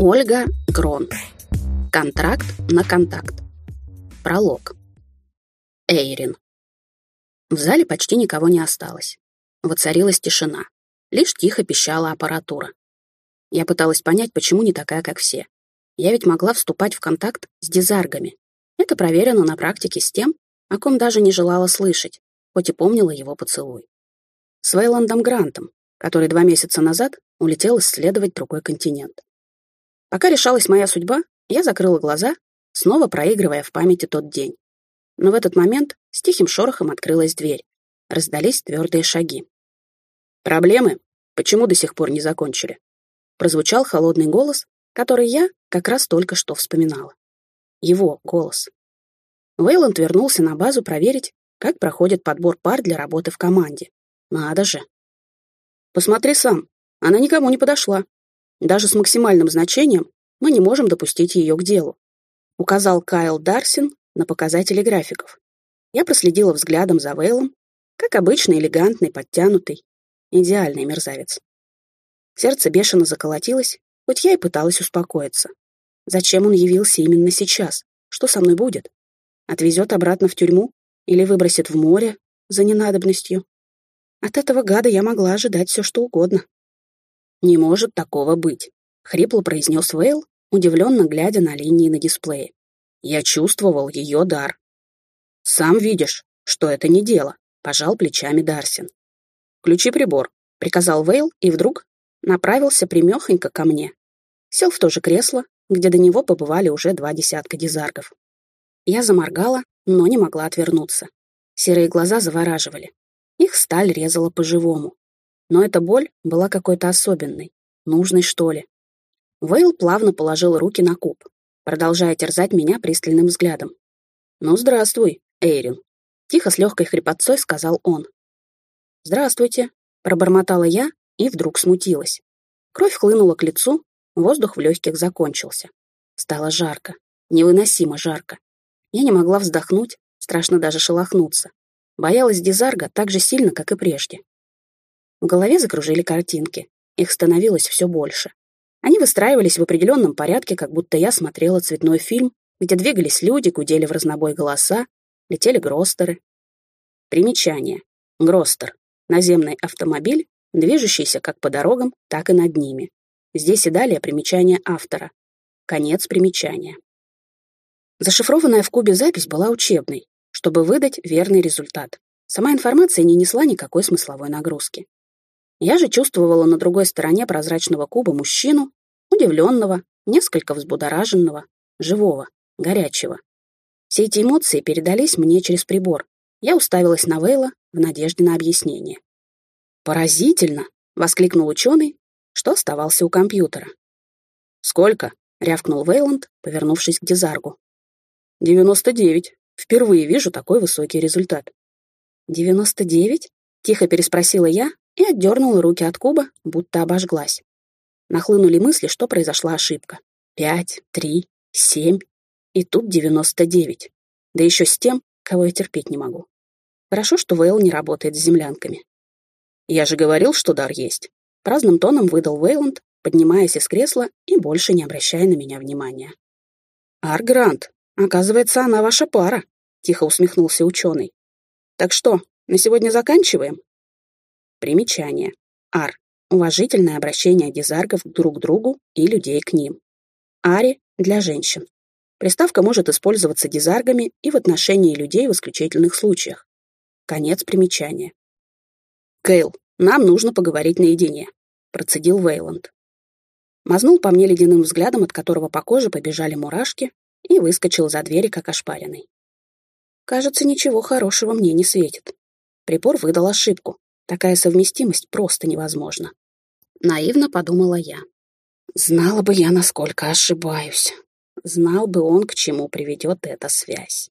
Ольга Грон. Контракт на контакт. Пролог. Эйрин. В зале почти никого не осталось. Воцарилась тишина. Лишь тихо пищала аппаратура. Я пыталась понять, почему не такая, как все. Я ведь могла вступать в контакт с дизаргами. Это проверено на практике с тем, о ком даже не желала слышать, хоть и помнила его поцелуй. С Вейландом Грантом, который два месяца назад улетел исследовать другой континент. Пока решалась моя судьба, я закрыла глаза, снова проигрывая в памяти тот день. Но в этот момент с тихим шорохом открылась дверь. Раздались твердые шаги. «Проблемы? Почему до сих пор не закончили?» Прозвучал холодный голос, который я как раз только что вспоминала. Его голос. Вейланд вернулся на базу проверить, как проходит подбор пар для работы в команде. Надо же. «Посмотри сам, она никому не подошла», даже с максимальным значением мы не можем допустить ее к делу. Указал Кайл Дарсин на показатели графиков. Я проследила взглядом за Вейлом, как обычно элегантный, подтянутый, идеальный мерзавец. Сердце бешено заколотилось, хоть я и пыталась успокоиться. Зачем он явился именно сейчас? Что со мной будет? Отвезет обратно в тюрьму или выбросит в море за ненадобностью? От этого гада я могла ожидать все, что угодно. «Не может такого быть», — хрипло произнес Вейл, удивленно глядя на линии на дисплее. «Я чувствовал ее дар». «Сам видишь, что это не дело», — пожал плечами Дарсин. «Включи прибор», — приказал Вейл и вдруг направился примехонько ко мне. Сел в то же кресло, где до него побывали уже два десятка дизаргов. Я заморгала, но не могла отвернуться. Серые глаза завораживали. Их сталь резала по-живому. Но эта боль была какой-то особенной, нужной, что ли. Вейл плавно положил руки на куб, продолжая терзать меня пристальным взглядом. «Ну, здравствуй, Эйрин», — тихо с легкой хрипотцой сказал он. «Здравствуйте», — пробормотала я и вдруг смутилась. Кровь хлынула к лицу, воздух в легких закончился. Стало жарко, невыносимо жарко. Я не могла вздохнуть, страшно даже шелохнуться. Боялась Дизарга так же сильно, как и прежде. В голове закружили картинки. Их становилось все больше. Они выстраивались в определенном порядке, как будто я смотрела цветной фильм, где двигались люди, гудели в разнобой голоса, летели гростеры. Примечание. Гростер. Наземный автомобиль, движущийся как по дорогам, так и над ними. Здесь и далее примечание автора. Конец примечания. Зашифрованная в кубе запись была учебной, чтобы выдать верный результат. Сама информация не несла никакой смысловой нагрузки. Я же чувствовала на другой стороне прозрачного куба мужчину, удивленного, несколько взбудораженного, живого, горячего. Все эти эмоции передались мне через прибор. Я уставилась на Вейла в надежде на объяснение. «Поразительно!» — воскликнул ученый, что оставался у компьютера. «Сколько?» — рявкнул Вейланд, повернувшись к Дизаргу. «Девяносто девять. Впервые вижу такой высокий результат». «Девяносто девять?» — тихо переспросила я, и отдернула руки от куба, будто обожглась. Нахлынули мысли, что произошла ошибка. Пять, три, семь, и тут девяносто девять. Да еще с тем, кого я терпеть не могу. Хорошо, что Вейл не работает с землянками. Я же говорил, что дар есть. Праздным тоном выдал Вейланд, поднимаясь из кресла и больше не обращая на меня внимания. «Аргрант, оказывается, она ваша пара», — тихо усмехнулся ученый. «Так что, на сегодня заканчиваем?» Примечание. Ар. Уважительное обращение дизаргов друг к другу и людей к ним. Ари для женщин. Приставка может использоваться дизаргами и в отношении людей в исключительных случаях. Конец примечания. «Кейл, нам нужно поговорить наедине», — процедил Вейланд. Мазнул по мне ледяным взглядом, от которого по коже побежали мурашки, и выскочил за двери, как ошпаренный. Кажется, ничего хорошего мне не светит. Припор выдал ошибку, Такая совместимость просто невозможна. Наивно подумала я. Знала бы я, насколько ошибаюсь. Знал бы он, к чему приведет эта связь.